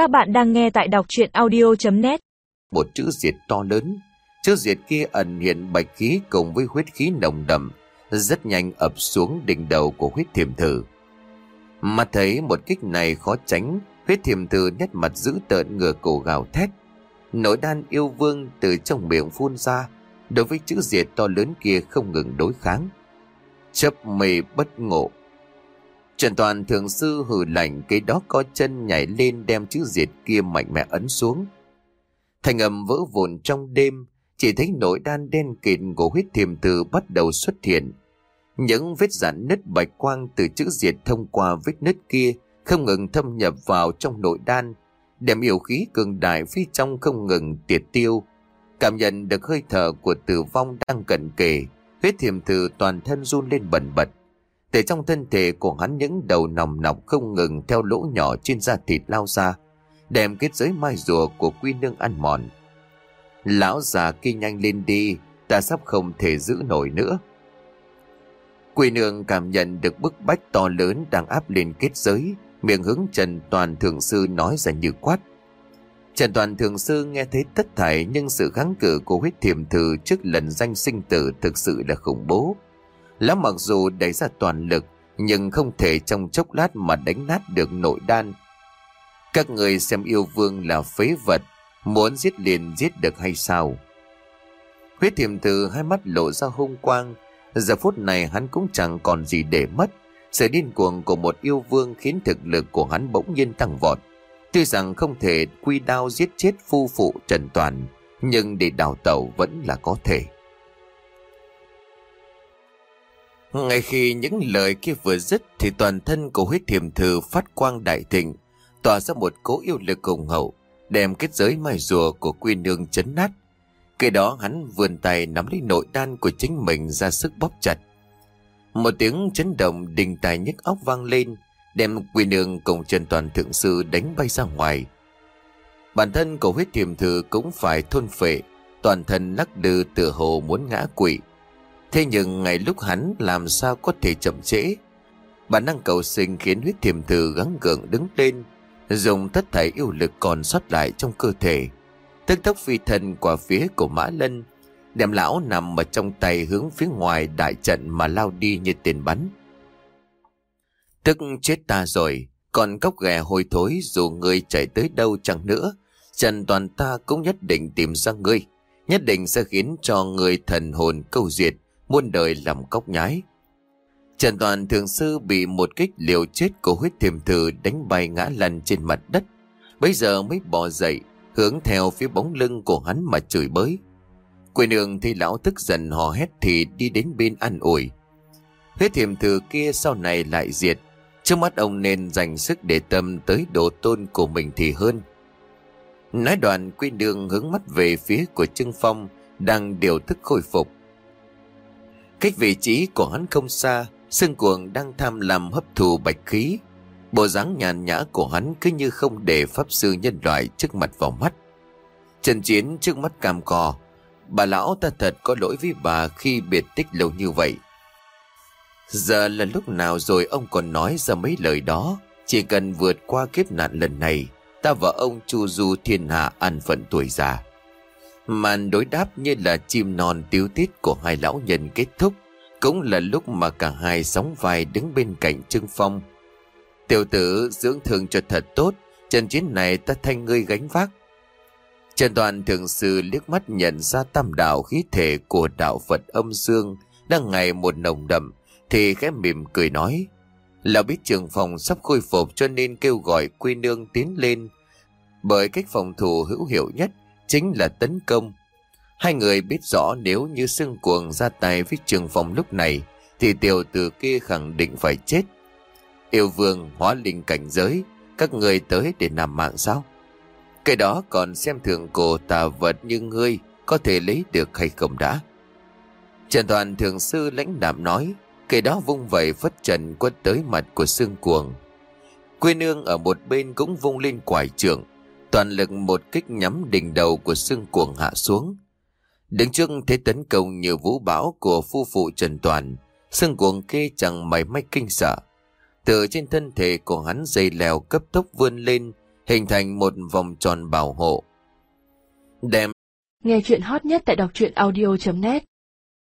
Các bạn đang nghe tại đọc chuyện audio.net Một chữ diệt to lớn, chữ diệt kia ẩn hiện bạch khí cùng với huyết khí nồng đậm, rất nhanh ập xuống đỉnh đầu của huyết thiềm thử. Mà thấy một kích này khó tránh, huyết thiềm thử nét mặt dữ tợn ngửa cổ gào thét. Nỗi đan yêu vương từ trong miệng phun ra, đối với chữ diệt to lớn kia không ngừng đối kháng. Chấp mê bất ngộ Trần Toàn thường sư hử lạnh cái đó có chân nhảy lên đem chữ diệt kia mạnh mẽ ấn xuống. Thành âm vỡ vụn trong đêm, chỉ thấy nỗi đan đen kịt của huyết thiềm từ bắt đầu xuất hiện. Những vết rạn nứt bạch quang từ chữ diệt thông qua vết nứt kia không ngừng thâm nhập vào trong nội đan, đem yêu khí cường đại phía trong không ngừng tiệt tiêu. Cảm nhận được hơi thở của tử vong đang cận kề, huyết thiềm từ toàn thân run lên bần bật. Từ trong thân thể của hắn những đầu nòng nọc không ngừng theo lỗ nhỏ trên da thịt lao ra, đem kết giới mai rùa của quy nương ăn mòn. Lão già kia nhanh lên đi, ta sắp không thể giữ nổi nữa. Quy nương cảm nhận được bức bách to lớn đang áp lên kết giới, miệng hướng Trần Toàn Thượng Sư nói ra như quát. Trần Toàn Thượng Sư nghe thấy tất thảy nhưng sự kháng cự của huyết thiềm thử trước lần danh sinh tử thực sự là khủng bố. Lão mặc dù đẩy ra toàn lực nhưng không thể trong chốc lát mà đánh nát được nội đan. Các người xem yêu vương là phế vật, muốn giết liền giết được hay sao? Huyết thiềm từ hai mắt lộ ra hung quang, giờ phút này hắn cũng chẳng còn gì để mất. Sự điên cuồng của một yêu vương khiến thực lực của hắn bỗng nhiên tăng vọt. Tuy rằng không thể quy đao giết chết phu phụ Trần Toàn, nhưng để đào tẩu vẫn là có thể. Ngay khi những lời kia vừa dứt thì toàn thân của huyết thiềm thư phát quang đại thịnh, tỏa ra một cố yêu lực hùng hậu, đem kết giới mai rùa của quy nương chấn nát. Kế đó hắn vươn tay nắm lấy nội đan của chính mình ra sức bóp chặt. Một tiếng chấn động đình tài nhức óc vang lên, đem quy nương cùng Trần Toàn Thượng Sư đánh bay ra ngoài. Bản thân của huyết thiềm thư cũng phải thôn phệ, toàn thân lắc lư tựa hồ muốn ngã quỵ. Thế nhưng ngày lúc hắn làm sao có thể chậm trễ. Bản năng cầu sinh khiến huyết thiềm thử gắng gượng đứng lên, dùng tất thảy yêu lực còn sót lại trong cơ thể. Tức tốc phi thân qua phía của Mã Lân, đem lão nằm ở trong tay hướng phía ngoài đại trận mà lao đi như tiền bắn. Tức chết ta rồi, còn cốc ghè hôi thối dù ngươi chạy tới đâu chẳng nữa, Trần toàn ta cũng nhất định tìm ra ngươi, nhất định sẽ khiến cho người thần hồn câu duyệt, muôn đời làm cốc nhái. Trần Toàn Thường Sư bị một kích liều chết của huyết thiềm thử đánh bay ngã lăn trên mặt đất. Bây giờ mới bò dậy, hướng theo phía bóng lưng của hắn mà chửi bới. Quỷ nương thì lão tức giận hò hét thì đi đến bên ăn ủi. Huyết thiềm thử kia sau này lại diệt. Trước mắt ông nên dành sức để tâm tới độ tôn của mình thì hơn. Nói đoạn quy đường hướng mắt về phía của Trưng Phong đang điều thức khôi phục. Cách vị trí của hắn không xa, xương cuồng đang tham làm hấp thụ bạch khí. Bộ dáng nhàn nhã của hắn cứ như không để pháp sư nhân loại trước mặt vào mắt. Trần Chiến trước mắt cam cò. Bà lão ta thật có lỗi với bà khi biệt tích lâu như vậy. Giờ là lúc nào rồi ông còn nói ra mấy lời đó. Chỉ cần vượt qua kiếp nạn lần này, ta và ông chu du thiên hạ an phận tuổi già. Màn đối đáp như là chim non tiếu tiết của hai lão nhân kết thúc. Cũng là lúc mà cả hai sóng vai đứng bên cạnh Trương Phong. Tiểu tử dưỡng thương cho thật tốt, trận chiến này ta thanh ngươi gánh vác. Trần Toàn thường sư liếc mắt nhận ra tam đạo khí thể của đạo Phật âm dương đang ngày một nồng đậm, thì khẽ mỉm cười nói. là biết trường phòng sắp khôi phục cho nên kêu gọi quy nương tiến lên. Bởi cách phòng thủ hữu hiệu nhất chính là tấn công. Hai người biết rõ nếu như xương cuồng ra tay với trường phòng lúc này thì tiểu tử kia khẳng định phải chết. Yêu vương hóa linh cảnh giới, các người tới để nằm mạng sao? Cái đó còn xem thường cổ tà vật như ngươi có thể lấy được hay không đã. Trần Toàn thường sư lãnh đạm nói, cái đó vung vẩy phất trần quất tới mặt của xương cuồng. Quê nương ở một bên cũng vung lên quải trưởng, toàn lực một kích nhắm đỉnh đầu của xương cuồng hạ xuống. Đứng trước thế tấn công như vũ bão của phu phụ Trần Toàn, xương cuồng kê chẳng mảy may kinh sợ. Từ trên thân thể của hắn dây leo cấp tốc vươn lên, hình thành một vòng tròn bảo hộ. Đem Nghe chuyện hot nhất tại đọc truyện audio.net